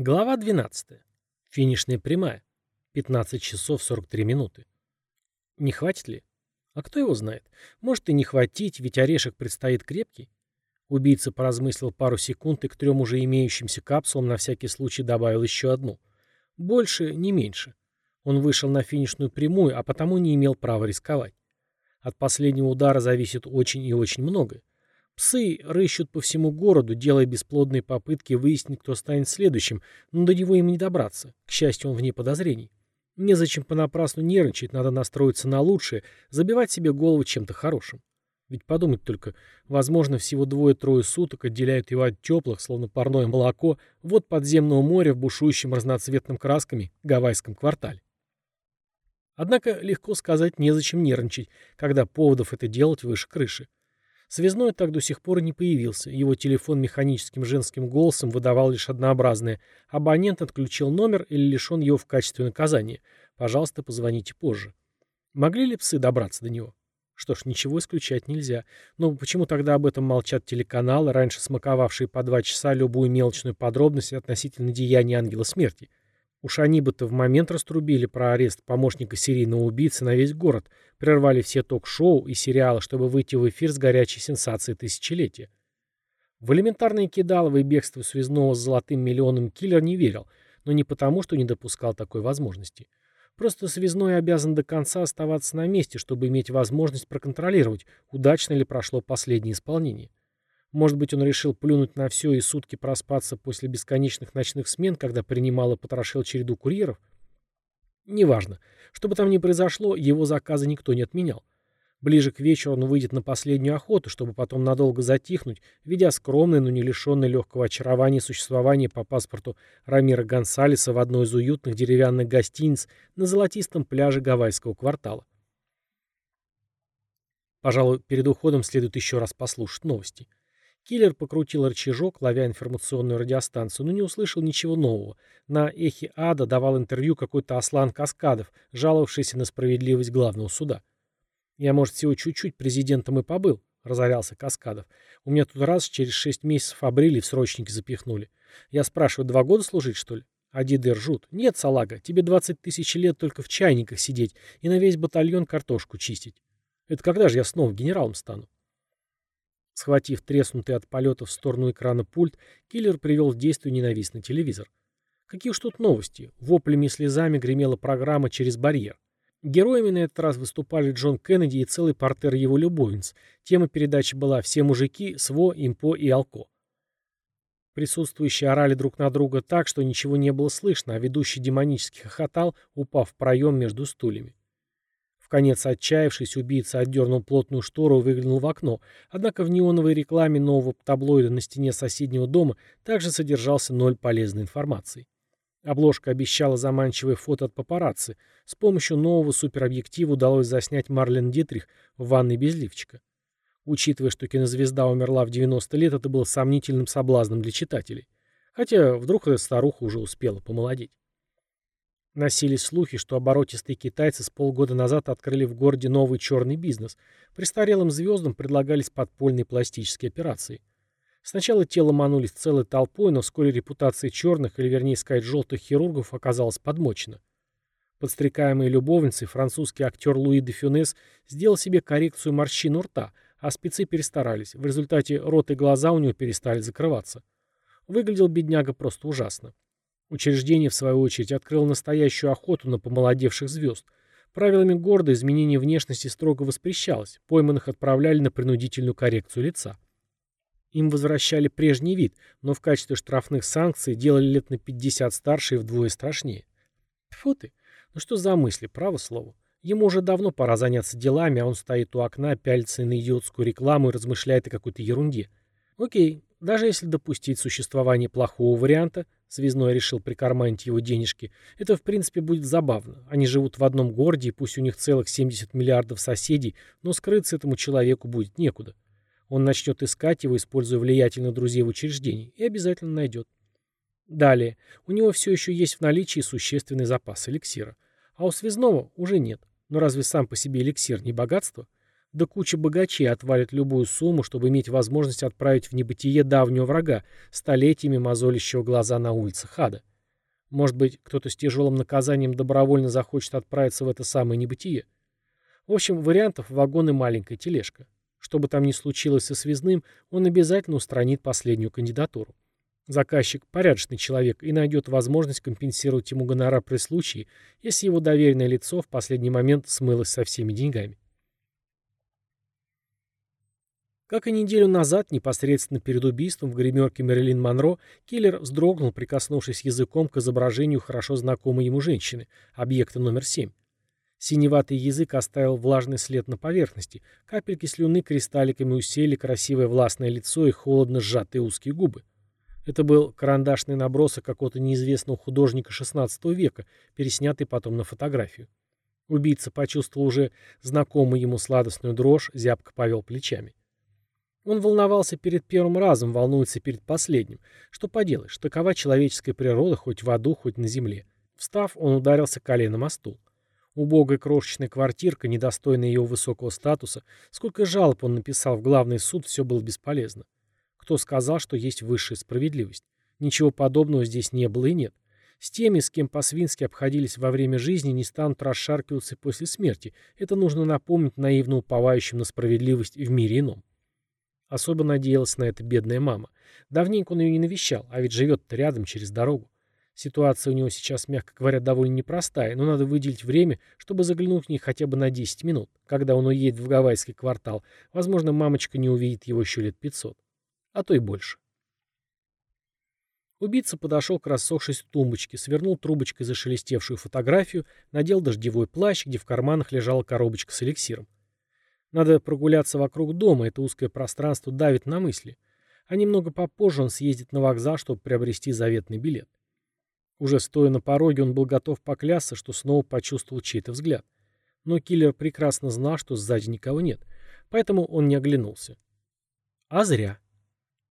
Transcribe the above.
Глава 12. Финишная прямая. 15 часов 43 минуты. Не хватит ли? А кто его знает? Может и не хватить, ведь орешек предстоит крепкий. Убийца поразмыслил пару секунд и к трем уже имеющимся капсулам на всякий случай добавил еще одну. Больше, не меньше. Он вышел на финишную прямую, а потому не имел права рисковать. От последнего удара зависит очень и очень многое. Псы рыщут по всему городу, делая бесплодные попытки выяснить, кто станет следующим, но до него им не добраться. К счастью, он вне подозрений. Незачем понапрасну нервничать, надо настроиться на лучшее, забивать себе голову чем-то хорошим. Ведь подумать только, возможно, всего двое-трое суток отделяют его от теплых, словно парное молоко, вот подземного моря в бушующем разноцветным красками гавайском квартале. Однако легко сказать, незачем нервничать, когда поводов это делать выше крыши. Связной так до сих пор не появился. Его телефон механическим женским голосом выдавал лишь однообразное. Абонент отключил номер или лишен его в качестве наказания. Пожалуйста, позвоните позже. Могли ли псы добраться до него? Что ж, ничего исключать нельзя. Но почему тогда об этом молчат телеканалы, раньше смаковавшие по два часа любую мелочную подробность относительно деяния ангела смерти? Уж они бы-то в момент раструбили про арест помощника серийного убийцы на весь город, прервали все ток-шоу и сериалы, чтобы выйти в эфир с горячей сенсацией тысячелетия. В элементарное кидалово и бегство связного с золотым миллионом киллер не верил, но не потому, что не допускал такой возможности. Просто связной обязан до конца оставаться на месте, чтобы иметь возможность проконтролировать, удачно ли прошло последнее исполнение. Может быть, он решил плюнуть на все и сутки проспаться после бесконечных ночных смен, когда принимал и потрошил череду курьеров? Неважно. Что бы там ни произошло, его заказы никто не отменял. Ближе к вечеру он выйдет на последнюю охоту, чтобы потом надолго затихнуть, ведя скромное, но не лишенное легкого очарования существование по паспорту Рамира Гонсалеса в одной из уютных деревянных гостиниц на золотистом пляже гавайского квартала. Пожалуй, перед уходом следует еще раз послушать новости. Киллер покрутил рычажок, ловя информационную радиостанцию, но не услышал ничего нового. На эхе ада давал интервью какой-то Аслан Каскадов, жаловавшийся на справедливость главного суда. «Я, может, всего чуть-чуть президентом и побыл», — разорялся Каскадов. «У меня тут раз через шесть месяцев обрили и в срочники запихнули. Я спрашиваю, два года служить, что ли?» А деды ржут. «Нет, салага, тебе двадцать тысяч лет только в чайниках сидеть и на весь батальон картошку чистить. Это когда же я снова генералом стану?» Схватив треснутый от полета в сторону экрана пульт, киллер привел в действие ненавистный телевизор. Какие уж тут новости. Воплями и слезами гремела программа «Через барьер». Героями на этот раз выступали Джон Кеннеди и целый портер его любовниц. Тема передачи была «Все мужики, СВО, Импо и Алко». Присутствующие орали друг на друга так, что ничего не было слышно, а ведущий демонически хохотал, упав в проем между стульями. В конец отчаявшись, убийца отдернул плотную штору и выглянул в окно, однако в неоновой рекламе нового таблоида на стене соседнего дома также содержался ноль полезной информации. Обложка обещала заманчивое фото от папарацци. С помощью нового суперобъектива удалось заснять Марлен Дитрих в ванной без лифчика. Учитывая, что кинозвезда умерла в 90 лет, это было сомнительным соблазном для читателей. Хотя вдруг эта старуха уже успела помолодеть. Носились слухи, что оборотистые китайцы с полгода назад открыли в городе новый черный бизнес. Престарелым звездам предлагались подпольные пластические операции. Сначала тело манулись целой толпой, но вскоре репутация черных, или вернее сказать желтых хирургов, оказалась подмочена. Подстрекаемый любовницей, французский актер Луи де Фюнес сделал себе коррекцию морщин у рта, а спецы перестарались. В результате рот и глаза у него перестали закрываться. Выглядел бедняга просто ужасно. Учреждение, в свою очередь, открыло настоящую охоту на помолодевших звезд. Правилами города изменение внешности строго воспрещалось, пойманных отправляли на принудительную коррекцию лица. Им возвращали прежний вид, но в качестве штрафных санкций делали лет на 50 старше и вдвое страшнее. Фу ты, ну что за мысли, право слово. Ему уже давно пора заняться делами, а он стоит у окна, пялится на идиотскую рекламу и размышляет о какой-то ерунде. Окей, даже если допустить существование плохого варианта, Связной решил прикарманить его денежки. Это, в принципе, будет забавно. Они живут в одном городе, и пусть у них целых 70 миллиардов соседей, но скрыться этому человеку будет некуда. Он начнет искать его, используя влиятельных друзей в учреждении, и обязательно найдет. Далее. У него все еще есть в наличии существенный запас эликсира. А у связного уже нет. Но разве сам по себе эликсир не богатство? Да куча богачей отвалит любую сумму, чтобы иметь возможность отправить в небытие давнего врага, столетиями мозолящего глаза на улицах ада. Может быть, кто-то с тяжелым наказанием добровольно захочет отправиться в это самое небытие? В общем, вариантов вагон и маленькая тележка. Что бы там ни случилось со связным, он обязательно устранит последнюю кандидатуру. Заказчик – порядочный человек и найдет возможность компенсировать ему гонорар при случае, если его доверенное лицо в последний момент смылось со всеми деньгами. Как и неделю назад, непосредственно перед убийством в гримерке Мэрилин Монро, киллер вздрогнул, прикоснувшись языком к изображению хорошо знакомой ему женщины, объекта номер 7. Синеватый язык оставил влажный след на поверхности, капельки слюны кристалликами усеяли красивое властное лицо и холодно сжатые узкие губы. Это был карандашный набросок какого-то неизвестного художника XVI века, переснятый потом на фотографию. Убийца почувствовал уже знакомую ему сладостную дрожь, зябко повел плечами. Он волновался перед первым разом, волнуется перед последним. Что поделаешь, такова человеческая природа хоть в аду, хоть на земле. Встав, он ударился коленом о стул. Убогая крошечная квартирка, недостойная его высокого статуса, сколько жалоб он написал в главный суд, все было бесполезно. Кто сказал, что есть высшая справедливость? Ничего подобного здесь не было и нет. С теми, с кем по-свински обходились во время жизни, не станут расшаркиваться после смерти. Это нужно напомнить наивно уповающим на справедливость в мире ином. Особо надеялась на это бедная мама. Давненько он ее не навещал, а ведь живет-то рядом, через дорогу. Ситуация у него сейчас, мягко говоря, довольно непростая, но надо выделить время, чтобы заглянуть в ней хотя бы на 10 минут. Когда он уедет в гавайский квартал, возможно, мамочка не увидит его еще лет 500. А то и больше. Убийца подошел к рассохшейся тумбочке, свернул трубочкой зашелестевшую фотографию, надел дождевой плащ, где в карманах лежала коробочка с эликсиром. Надо прогуляться вокруг дома, это узкое пространство давит на мысли. А немного попозже он съездит на вокзал, чтобы приобрести заветный билет. Уже стоя на пороге, он был готов поклясться, что снова почувствовал чей-то взгляд. Но киллер прекрасно знал, что сзади никого нет, поэтому он не оглянулся. А зря.